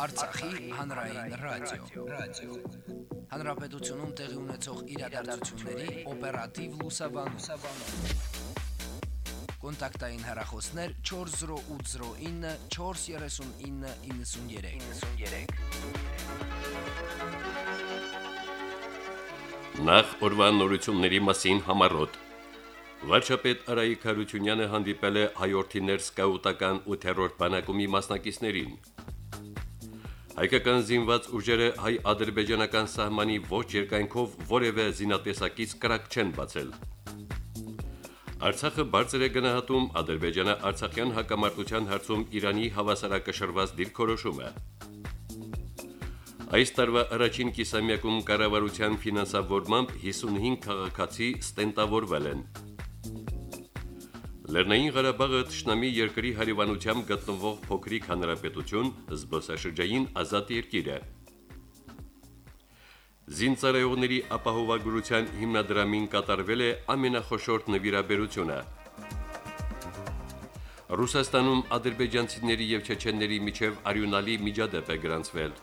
Արցախի հանրային ռադիո, ռադիո։ Հանրապետությունում տեղի ունեցող իրադարձությունների օպերատիվ լուսաբանում։ Կոնտակտային հեռախոսներ 40809 43993։ 93։ Նախ օրվան նորությունների մասին համարոտ։ Վարչապետ Արայիկ Հարությունյանը հանդիպել է հայորդիներ սկաուտական 8-րդ բանակումի մասնակիցներին։ Հայկական զինված ուժերը հայ-ադրբեջանական սահմանի ոչ երկայնքով որևէ զինատեսակից կրակ չեն բացել։ Արցախը բարձր է գնահատում ադրբեջանա-արցախյան հակամարտության հարցում Իրանի հավասարակշռված դիրքորոշումը։ Այս տարվա առաջին կիսամյակում կառավարության ֆինանսավորմամբ 55 քաղաքացի ստենտավորվել են։ Լեռնային Ղարաբաղը ճշնամի երկրի հարևանությամբ գտնվող փոքրիկ հանրապետություն զբոսաշրջային ազատ երկիր է։ Զինծառայողների ապահովագրության հիմնադրամին կատարվել է ամենախոշոր նվիրաբերությունը։ Ռուսաստանում ադրբեջանցիների եւ չեչենների միջև արյունալի միջադեպ է գրանցվել։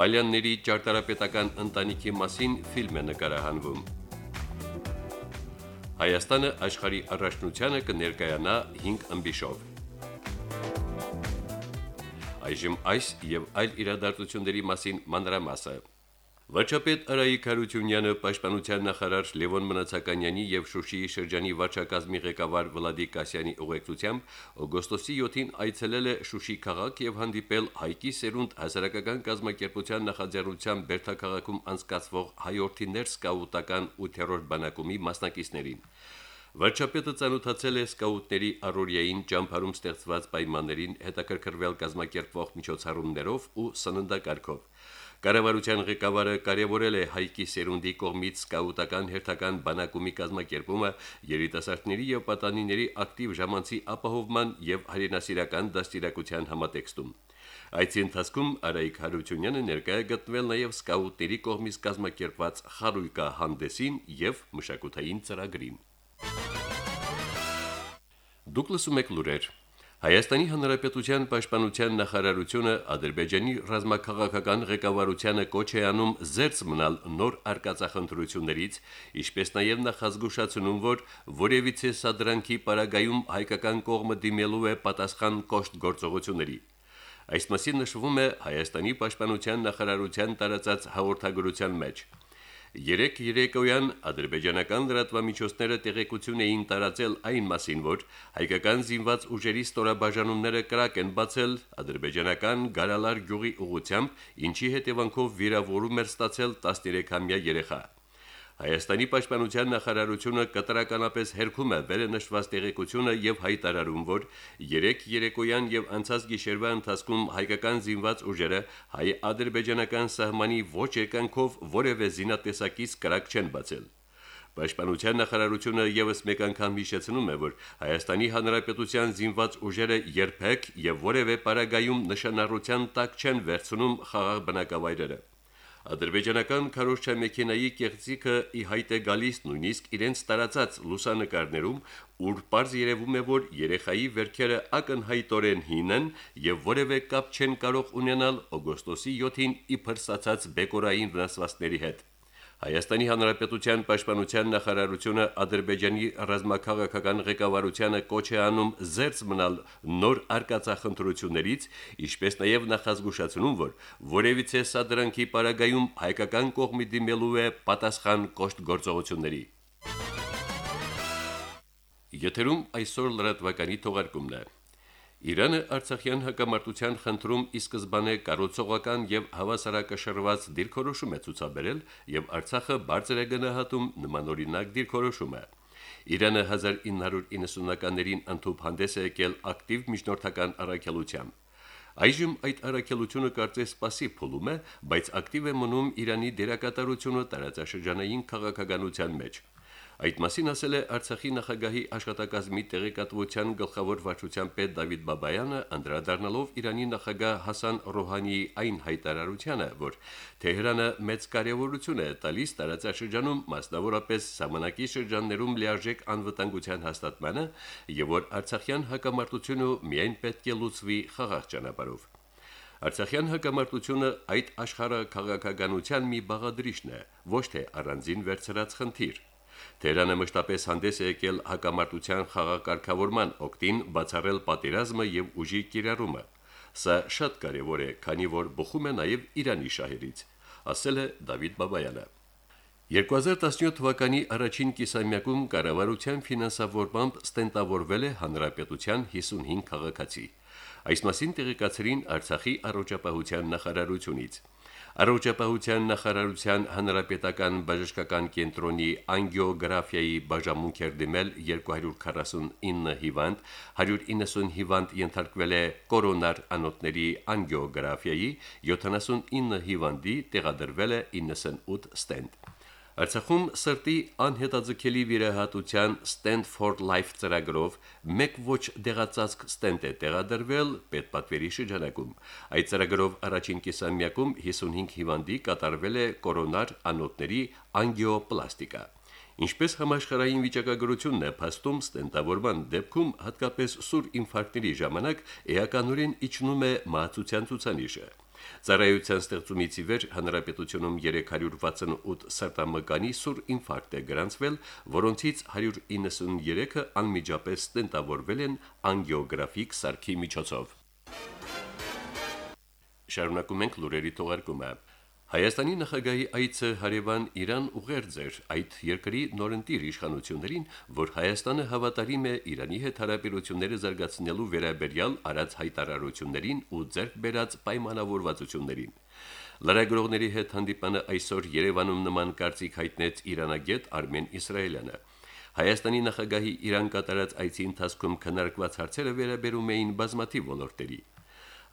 Պալյանների ճարտարապետական ընտանիքի մասին ֆիլմ է նկարահանվում։ Հայաստանը աշխարհի առաջնությանը կներկայանա 5 ըմբիշով։ Այժմ այս եւ այլ իրադարձությունների մասին մանրամասը։ Վարչապետ Արայիկ Հարությունյանը պաշտպանության նախարար Լևոն Մնացականյանի եւ Շուշիի շրջանի վարչակազմի ղեկավար Վլադի Կասյանի ուղեկցությամբ օգոստոսի 7-ին այցելել է Շուշի քաղաք եւ հանդիպել Հայկի Սերունդ հասարակական կազմակերպության նախաձեռնության Բերթաքաղաքում անցկացվող հայորդիներ սկաուտական 8-րդ բանակումի մասնակիցներին։ Վարչապետը ցանոթացել է սկաուտների առօրյային ճամփարում ստեղծված պայմաններին հետաքրքրվել կազմակերպվող միջոցառումներով ու սննդակարգով։ Կառավարության ղեկավարը կարևորել է հայկի սերունդի կողմից սկաուտական հերթական բանակումի կազմակերպումը երիտասարդների եւ պատանիների ակտիվ ժամանցի ապահովման եւ հայրենասիրական դաստիարակության համատեքստում։ Այդ ընթացքում Արայիկ Հարությունյանը ներկայ է գտնվել նաև սկաուտների կողմից կազմակերպված խարույկա հանդեսին եւ մշակութային ծրագրին։ Դուք լսում եք լուրեր։ Հայաստանի Հանրապետության Պաշտպանության նախարարությունը Ադրբեջանի ռազմաքաղաքական ղեկավարությանը կոչ է անում զերծ մնալ նոր արկածախնդրություններից, ինչպես նաև նախազգուշացնում, որ որևիցե սադրանքի պարագայում հայկական կողմը դիմելու է պատասխան կոշտ գործողությունների։ Այս մասին նշվում է Հայաստանի Պաշտպանության նախարարության տարածած հաղորդագրության մեջ։ Երեք երեկոյան ադրբեջանական լրատվամիջոցները տեղեկություն էին տարածել այն մասին, որ հայկական զինված ուժերի ստորաբաժանումները կրակ են բացել ադրբեջանական Գարալար գյուղի ուղությամբ, ինչի հետևանքով վիրավորում էր ստացել 13-ամյա երեխա։ Հայաստանի պաշտպանության նախարարությունը կտրականապես հերքում է վերը նշված տեղեկությունը եւ հայտարարում, որ 3 երեկոյան եւ անցած գիշերվա ընթացքում հայկական զինված ուժերը հայ-ադրբեջանական սահմանի ոչ եկանքով որևէ զինատեսակից կրակ չեն բացել։ Պաշտպանության նախարարությունը եւս մեկ անգամ հիշեցնում է, որ Հայաստանի Հանրապետության զինված ուժերը երբեք եւ որևէ պարագայում նշանառության տակ չեն վերցնում խաղաղ բնակավայրերը։ Ադրբեջանական քարոշչա մեքենայի կեղծիքը ի հայտ է գալիս նույնիսկ իրենց տարածած լուսանկարներում, ուր པարզ երևում է, որ երեխայի վերքերը ակնհայտորեն հին են եւ որևէ կապ չեն կարող ունենալ օգոստոսի 7-ին իբր ստացած բեկորային վնասվածքների հետ։ Հայաստանի Հանրապետության Պաշտպանության նախարարությունը Ադրբեջանի ռազմաքաղաքական ղեկավարությանը կոչ է անում զերծ մնալ նոր արկածախնդրություններից, ինչպես նաև նախազգուշացնում, որ որևիցե սադրանքի պարագայում հայկական կողմի դիմելու է պատասխան կոշտ գործողությունների։ Եթերում այսօր լրատվականի թողարկումն է։ Իրանը Արցախյան հակամարտության խնդրում ի սկզբանե կարոցողական եւ հավասարակշռված դիրքորոշում է ցուցաբերել եւ Արցախը բարձր է գնահատում նմանօրինակ դիրքորոշումը։ Իրանը 1990-ականներին ընդհանուր հանդես է եկել ակտիվ միջնորդական առաքելությամբ։ Այժմ այդ առաքելությունը կարծես пассив փուլում է, բայց ակտիվ է մնում Իրանի դերակատարությունը տարածաշրջանային քաղաքականության մեջ։ Այդ մասին ասել է Արցախի նախագահի աշխատակազմի տեղեկատվության գլխավոր վարչության պետ Դավիթ Բաբայանը, անդրադառնալով Իրանի նախագահ Հասան Ռոհանիի այն հայտարարությանը, որ Թեհրանը մեծ կարևորություն է տալիս տարածաշրջանում, մասնավորապես Սամանակի շրջաններում լիարժեք անվտանգության հաստատմանը, եւ որ Արցախյան հակամարտությունը միայն պետք է լուծվի խաղաղ ճանապարհով։ Արցախյան հակամարտությունը այդ աշխարհ քաղաքականության մի բաղադրիչն է, ոչ թե առանձին վերցրած խնդիր։ Տերանը մշտապես հանդես է եկել հակամարտության խաղակարգավորման օկտին բացառել պատերազմը եւ ուժի կիրառումը։ Սա շատ կարևոր է, քանի որ բխում է նաեւ Իրանի շահերից, ասել է Դավիթ Բաբայանը։ 2017 թվականի առաջին կիսամյակում կառավարության ֆինանսավորմամբ ստենտավորվել է հանրապետության 55 քաղաքացի։ Այս մասին տեղեկացրին Արցախի առողջապահության նախարարությունից։ Առողջապահության նախարարության հանրապետական բժշկական կենտրոնի անգիոգրաֆիայի բաժամունքեր դիմել 249 հիվանդ, 190 հիվանդ ենթարկվել է կորոնար անոթների անգիոգրաֆիայի, 79 հիվանդի տեղադրվել է 98 ստենտ։ Արցախում սրտի անհետաձգելի վիրահատության Stand for Life ծրագրով մեկ ոչ դեղացածք ստենտ է տեղադրվել պետպատվերի շրջանակում։ Այդ ծրագրով առաջին կիսամյակում 55 հիվանդի կատարվել է կորոնար անոթների անգիոպլաստիկա։ Ինչպես համաշխարհային վիճակագրությունն է փաստում ստենտավորման դեպքում հատկապես սուր ինֆարկտների ժամանակ էականորեն իջնում է մահացության ցուցանիշը։ Ծառայության ստեղծումից ի վեր հանրապետությունում 368 սրտամկանի սուր ինֆարկտ է գրանցվել, որոնցից 193-ը անմիջապես ստենտավորվել են անգիոգրաֆիկ սարքի միջոցով։ Շարունակում ենք լուրերի թողարկումը։ Հայաստանի նախագահի այցը հարևան Իրան ուղերձ էր այդ երկրի նորընտիր իշխանություններին, որ Հայաստանը հավատարիմ է Իրանի հետ հարաբերությունները զարգացնելու վերաբերյալ արած հայտարարություններին ու ձեռք բերած պայմանավորվածություններին։ Լրագրողների հետ հանդիպանը այսօր Երևանում նման կարծիք հայտնեց Իրանագետ Արմեն Իսրայելյանը։ Հայաստանի նախագահի Իրան կատարած այցի ընթացքում քննարկված հարցերը վերաբերում էին բազմաթիվ ոլորտերի։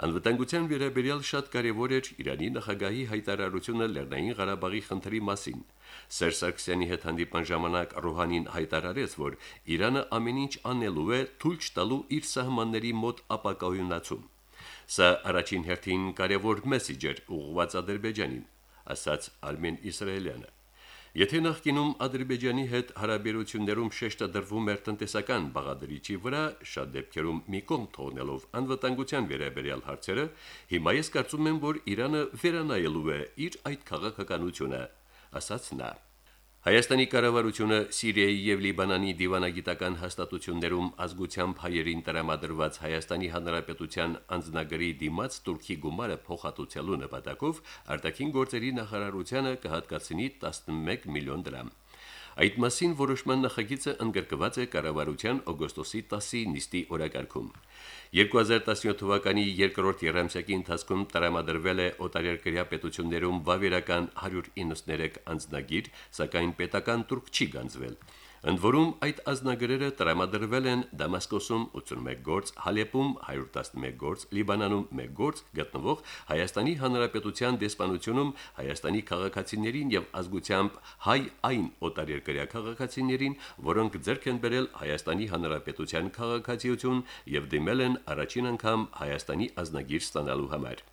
Անվտանգության վերաբերյալ շատ կարևոր էր Իրանի նախագահի հայտարարությունը Լեռնային Ղարաբաղի խնդրի մասին։ Սերժ Սարգսյանի հետ հանդիպան ժամանակ Ռոհանին հայտարարեց, որ Իրանը ամեն ինչ անելու է թույլ չտալու իր սահմանների մոտ ապակայունացում։ Սա առաջին հերթին կարևոր մեսիջ էր ուղղված Ադրբեջանին, ասաց Արմեն Իսրայելյանը։ Եթե նախկինում Ադրբեջանի հետ հարաբերություններում շեշտը դրվում էր տնտեսական բաղադրիչի վրա, շատ դեպքերում մի կողմ թողնելով անվտանգության վերաբերյալ հարցերը, հիմա ես կարծում եմ, որ Իրանը վերանայելու է իր այդ քաղաքականությունը, ասաց նա. Հայաստանի կառավարությունը Սիրիայի եւ Լիբանանի դիվանագիտական հաստատություններում ազգությամբ հայերին տրամադրված Հայաստանի Հանրապետության անձնագրի դիմաց Թուրքի գումարը փոխհատուցելու նպատակով արտաքին գործերի նախարարությանը կհատկացնի 11 միլիոն դրամ։ Այդ մասին որոշման նախագիծը ընդգրկված է կառավարության օգոստոսի 10-ի նիստի օրակարգում։ 2017 թվականի երկրորդ երամսյակի ընթացքում տրամադրվել է օտարերկրյա պետություններում վավերական 193 անձնագիր, սակայն պետական турք չի գանձվել։ Ընդ որում այդ ազնագրերը տրամադրվել են Դամասկոսում 81 գործ, Հալեպում 111 գործ, Լիբանանում 1 գործ գտնվող Հայաստանի Հանրապետության դեսպանությունում Հայաստանի քաղաքացիներին եւ ազգությամբ հայ այն օտարերկրյա քաղաքացիներին, որոնք ձեռք են բերել Հայաստանի Հանրապետության քաղաքացիություն եւ դիմել են առաջին անգամ Հայաստանի ազնագիր ստանալու համար։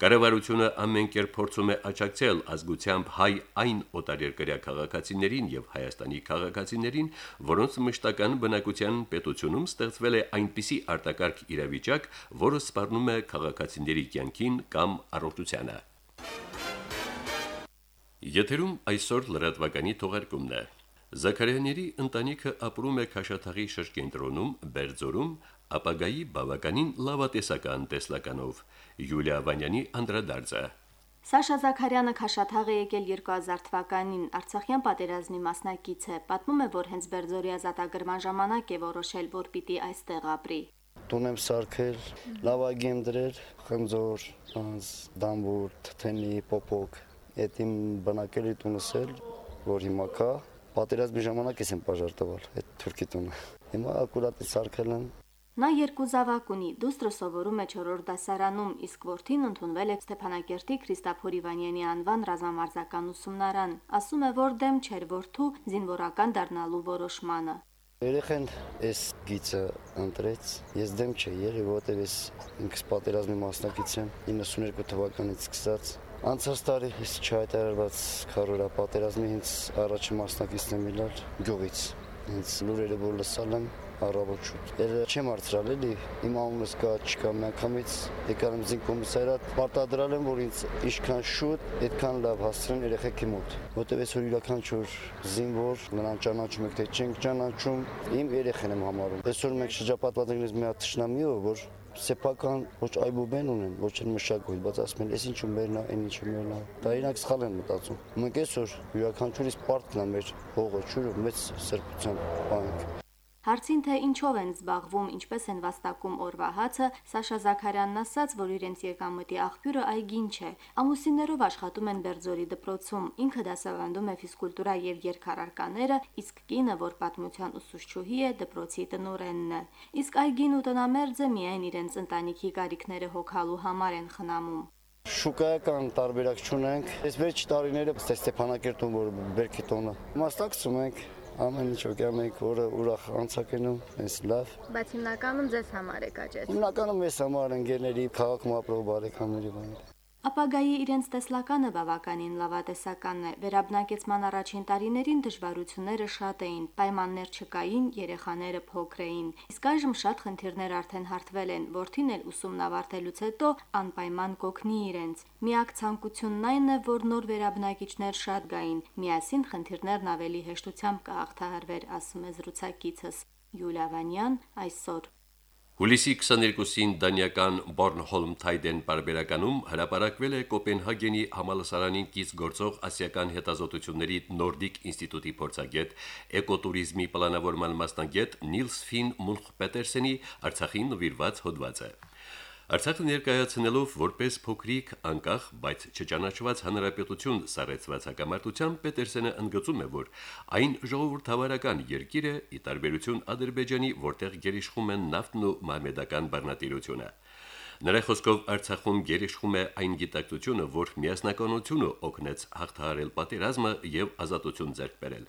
Կառավարությունը ամեն կերպ փորձում է աջակցել ազգությամբ հայ այն օտարերկրյա քաղաքացիներին եւ Հայաստանի քաղաքացիներին, որոնց մշտական բնակության պետությունում ստեղծվել է այնպիսի արտակարգ իրավիճակ, որը սպառնում է քաղաքացիների կյանքին կամ առողջությանը։ Եթերում այսօր լրատվականի թողարկումն է։ Զաքարյանների ընտանիքը ապրում է Քաշաթաղի շրջենտրոնում, Բերձորում, ապագայի բավականին լավատեսական տեսլականով։ Յուլիա Վանյանի անդրադարձը։ Սաշա Զաքարյանը Քաշաթաղ է եկել 2000 թվականին Արցախյան պատերազմի մասնակից է։ Պատմում է, որ հենց Բերձորի ազատագրման ժամանակ է որոշել, որ պիտի այստեղ ապրի։ Տուն եմ սարքել, լավագի եմ դրել, խնձոր, անձ, դամբուր, թթենի, պոպոկ։ Այդ իմ բնակելի տունս էլ, որ հիմա կա, պատերազմի ժամանակ ես եմ բաժար տվել այդ թուրքի տունը։ Հիմա ակուրատ սարքել եմ, Նա երկու զավակ ունի։ Դուստրը սովորում է 4-րդ դասարանում, իսկ որդին ընդունվել է Ստեփանակերտի Քրիստափոր Իվանյանի անվան ռազմամարզական ուսումնարան։ Ասում է, որ դեմ չէր որդու զինվորական դառնալու որոշմանը։ Երեխեն այս գիծը ընտրեց։ Ես դեմ չէի եղի, որովհետև ես ինքս պատերազմի մասնակից եմ 92 թվականից սկսած Անցած տարի ես չհայտարարված քարորա պատերազմի հենց առաջի մասնակիցն եմ ելալ գյուղից։ Հենց լուրերը որ լսալ եմ, առավոտ Ելը չեմ արծրալ էլի, իմ անունս կա, չկա, միանգամից եմ զին կոմիսարիատ, պարտադրալ եմ, որ ինձ ինչքան շուտ, այդքան լավ հասցնեն երեխեքի մոտ։ Որտեւ այսօր յուրաքանչյուր զինվոր նրան ճանաչում եք, թե չենք ճանաչում, իմ երեխան եմ համարում։ Այսօր մենք շրջապատված ենք մի հատ ճշնամիով, որ սեփական ոչ այբուբեն ունեն, ոչ էլ մշակույթ, բայց ասում են, «Էս ինչու մերնա, այն ինչու մերնա»։ Դա իրանք սխալ են մտածում։ Մենք այսօր յուրաքանչյուրիս պարտքն է մեր հողը ճուրը մեծ սրբության բանք։ Հարցին թե ինչով են զբաղվում, ինչպես են վաստակում օրվա հացը, Սաշա Զաքարյանն ասաց, որ իրենց եկամտի աղբյուրը այգին չէ։ Ամուսիններով աշխատում են Բերձորի դպրոցում։ Ինքը դասավանդում է ֆիզկուլտուրա եւ երկարարկաները, իսկ կինը, որ պատմության ուսուցչուհի է, դպրոցի տնօրենն է։ Իսկ այգին ու տնամերձը միայն իրենց ընտանիքի կարիքները հոգալու համար են խնամում շուկայական տարբերակ չունենք։ Այս վերջ տարիները Ստեփանակերտում որ Բերքի տոնը մասնակցում ենք ամեն ինչ օգնում եք, որը ուրախ անցակենում, այս լավ։ Բայց հիմնականում ձեզ համար է կաճեց։ Հիմնականում ես համար ընկերների, քաղաքում ապրող բարեկամների բաներ։ Ապագայի իրենց տեսլականը բավականին լավատեսական է։ Վերաբնակեցման առաջին տարիներին դժվարությունները շատ էին, պայմաններ չկային, երեխաները փոքր էին։ Իսկ այժմ շատ խնդիրներ արդեն հարթվել են, որթին էլ ուսումն ավարտելուց հետո անպայման կոգնի իրենց։ Միակ ցանկությունն այն է, որ նոր վերաբնակիչներ շատ գային, միասին խնդիրներն ավելի հեշտությամբ կհաղթահարվեր, ասում է զրուցակիցս Յուլիա Վանյան այսօր Հուլիսի 22-ին դանիական Bornholm Tiden բարբերականում հրապարակվել է Կոպենհագենի համալսարանին կից գործող ասիական հետազոտությունների Նորդիկ ինստիտուտի փորձագետ, էկոտուրիզմի պլանավորման մասնագետ Նիլս Ֆին Մունխ Պետերսենի Արցախին նվիրված հոդվածը։ Արցախը ներկայացնելով որպես փոքրիկ, անկախ, բայց չճանաչված հանրապետություն սարեցված հակամարտության Պետերսենը ընդգծում է, որ այն ժողովրդավարական երկիր է՝ ի տարբերություն Ադրբեջանի, որտեղ գերիշխում են նավթն ու մամեդական բռնատիրությունը։ Նրա խոսքով Արցախում գերիշխում է այն գիտակցությունը, որ միասնականությունը օգնեց հաղթահարել պատերազմը եւ ազատություն ձեռք բերել։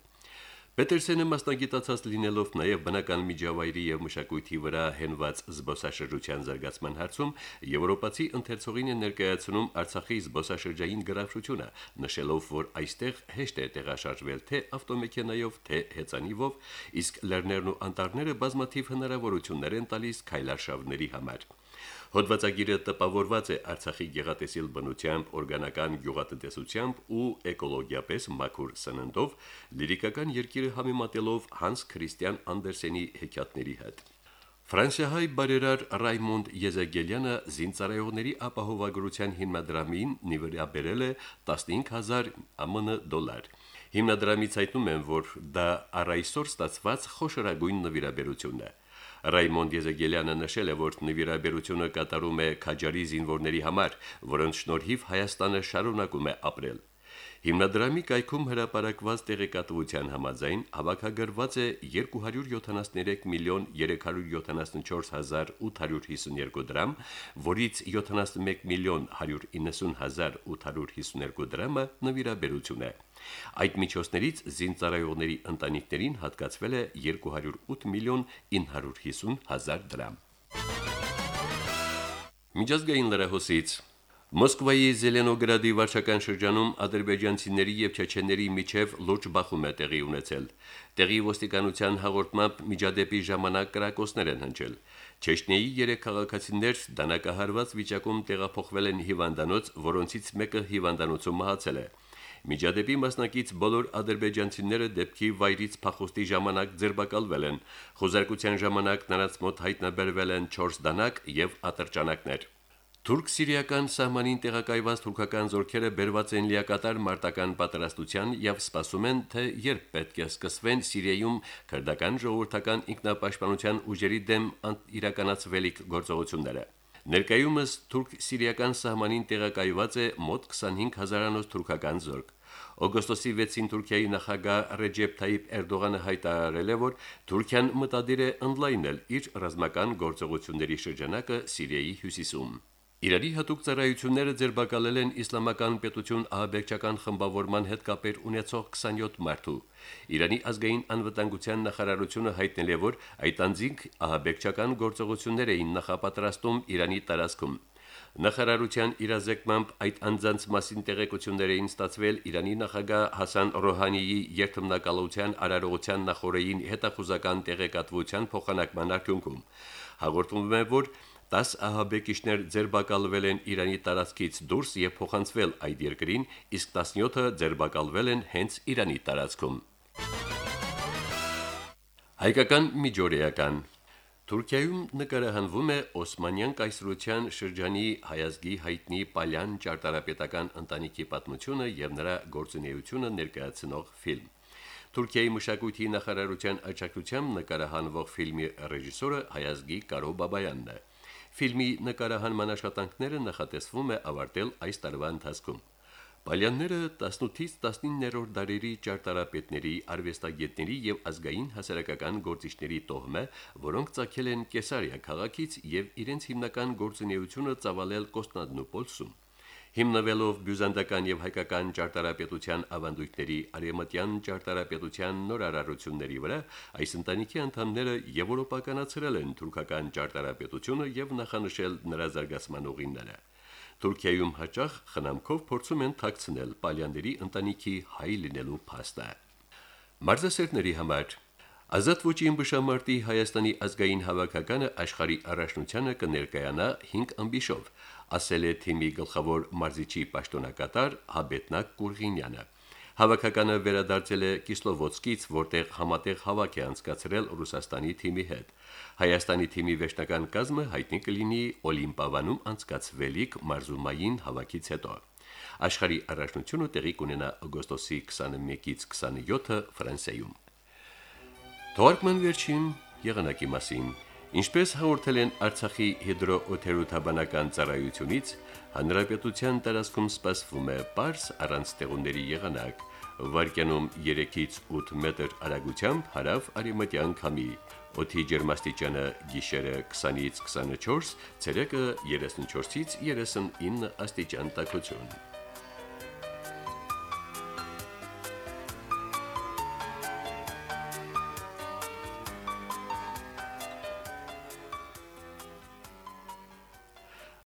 Պետերսենը մասնագիտացած լինելով նաև բնական միջավայրի եւ մշակույթի վրա հենված զբոսաշրջության զարգացման հարցում եվրոպացի ընթերցողին է ներկայացնում Արցախի զբոսաշրջային գրավչությունը, նշելով, որ այստեղ հեշտ է տեղաշարժվել թե ավտոմեքենայով, թե հեծանիվով, իսկ լեռներն ու անտառները բազմաթիվ հնարավորություններ են տալիս քայլարշավների համար։ Հոդվածագիրը տպավորված է Արցախի գեղատեսիլ բնությամբ, օրգանական գյուղատնտեսությամբ ու էկոլոգիապես մաքուր սննդով, լիրիկական երկիրը համեմատելով Հանս Քրիստիան Անդերսենի հեքիաթների հետ։ Ֆրանսիահայ բարերար Ռայմոնդ Եզեգելյանը զինծառայողների ապահովագրության հիմնադրամին նվիրաբերել է 15000 ԱՄՆ դոլար։ Հիմնադրամից հայտնում են, որ դա առայսօր ստացված խոշորագույն նվիրաբերությունն է։ Ռայմոնդ Եզեգելյանը նշել է, որ նվիրաբերությունը կատարում է քաջարի զինվորների համար, որոնց շնորհիվ Հայաստանը շարունակում է ապրել։ Հիմնադրամի կայքում հրապարակված տեղեկատվության համաձայն հավաքագրված է 273 միլիոն 374 հազար 852 դրամ, որից 71 միլիոն 190 հազար 852 դրամը նվիրաբերություն է։ Այդ միջոցներից զինծառայողների ընտանիքներին հատկացվել է 208 միլիոն 950 հազար դրամ։ Միջազգային լրահոսից Մոսկվայի Զելենոգրադի վարչական շրջանում ադրբեջանցիների եւ չեչենների միջև լուրջ բախում է տեղի ունեցել։ Տեղի ոստիկանության հաղորդմամբ միջադեպի ժամանակ կրակոցներ են հնչել։ Չեչնիայի երեք քաղաքացիներ դանակահարված վիճակում տեղափոխվել են հիվանդանոց, որոնցից մեկը հիվանդանոցում մահացել է։ Միջադեպի մասնակից բոլոր ադրբեջանցիները դեպքի վայրից փախոստի ժամանակ ձերբակալվել են։ Խոզարկության ժամանակ նրանց մոտ հայտնաբերվել են 4 դանակ եւ ատրճանակներ։ Թուրք-սիրիական սահմանին տեղակայված թուրքական զորքերը բերված են լիակատար մարտական պատրաստության եւ սպասում են, թե երբ պետք է սկսվեն Սիրիայում քրդական ժողովրդական ինքնապաշտպանության ուժերի դեմ իրականացվելիք գործողությունները։ Ներկայումս թուրք-սիրիական սահմանին տեղակայված է մոտ 25 հազարանոց թուրքական զորք։ Օգոստոսի 6-ին Թուրքիայի նախագահ Ռեջեփ Թայիփ Էրդողանը հայտարարել է, որ Թուրքիան մտադիր է ընդլայնել իր ռազմական գործողությունների շրջանակը Սիրիայի հյուսիսում։ Իրանի հատուկ ծառայությունները ձերբակալել են իսլամական պետություն ահաբեկչական խմբավորման հետ կապեր ունեցող 27 մարդու։ Իրանի ազգային անվտանգության նախարարությունը հայտնել է, որ այդ անձինք ահաբեկչական գործողություններ էին նախապատրաստում Իրանի տարածքում։ Նախարարության իրազեկմամբ այդ անձանց մասին տեղեկություններ էին ստացվել Իրանի նախագահ Հասան Ռոհանիի երթմնակալության արարողության նախորեին հետախուզական տեղեկատվության փոխանակման արդյունքում։ Հաղորդվում է, որ 10 ահաբեկիչներ ձերբակալվել են Իրանի տարածքից դուրս եւ փոխանցվել այդ երկրին, իսկ 17-ը ձերբակալվել են հենց Իրանի տարածքում։ Հայկական միջօրեական Թուրքիայում նկարահանվում է Օսմանյան կայսրության շրջանի հայազգի հայտնի Պալյան ճարտարապետական ընտանիքի պատմությունը եւ նրա գործունեությունը ներկայացնող ֆիլմ։ Թուրքիայի մշակույթի նախարարության աջակցությամբ նկարահանվող ֆիլմի ռեժիսորը հայազգի Կարո Բաբայանն է։ Ֆիլմի նկարահանման աշխատանքները նախատեսվում է ավարտել այս տարվա ընթացքում։ Պալյանները 18-ից 19-րդ դարերի ճարտարապետների, արվեստագետների եւ ազգային հասարակական գործիչների տոհմը, որոնք ցակել են Կեսարիա քաղաքից եւ իրենց հիմնական գործունեությունը ծավալել Կոստանդնուպոլսում։ Հիմնվելով բյուզանդական եւ հայկական ճարտարապետության ավանդույթների արեմտյան ճարտարապետության նորարարությունների վրա, այս ընտանիքի անդամները եվրոպականացրել են թուրքական ճարտարապետությունը եւ նախանշել նրա զարգացման ուղիները։ Թուրքիայում հաճախ խնամքով փորձում են ཐակցնել Պալյանների ընտանիքի հայ լինելու փաստը։ Մարզասերների համար Ազատ ոչի ըմբշամարտի Հայաստանի ազգային հավաքականը աշխարհի առաջնությանը կներկայանա 5 ամբիշով, ասել է թիմի գլխավոր մարզիչի պաշտոնակատար Հաբետնակ Կուրգինյանը։ Հավաքականը վերադարձել է Կիսլովոդսկից, որտեղ համատեղ հավաք է անցկացրել Ռուսաստանի թիմի հետ։ Հայաստանի թիմի վերջնական կազմը հայտնի կլինի Օլիմպիավանում անցկացվելիք մարզումային հավաքից հետո։ Աշխարհի առաջնությունը տեղի կունենա օգոստոսի 21-ից 27-ը Ֆրանսիայում։ Թորկման վերջին եղանակի մասին. Ինչպես հաղորդել են Արցախի հիդրոօթերոթաբանական ծառայությունից, հանրապետության տարածքում սպասվում է պարս առանց տեղունների եղանակ, վարկյանում 3-ից 8 մետր արագությամբ հարավ արևմտյան քամի։ Օդի ջերմաստիճանը գիշերը 20-ից 24, ցերեկը 34-ից 39 աստիճան տաքություն։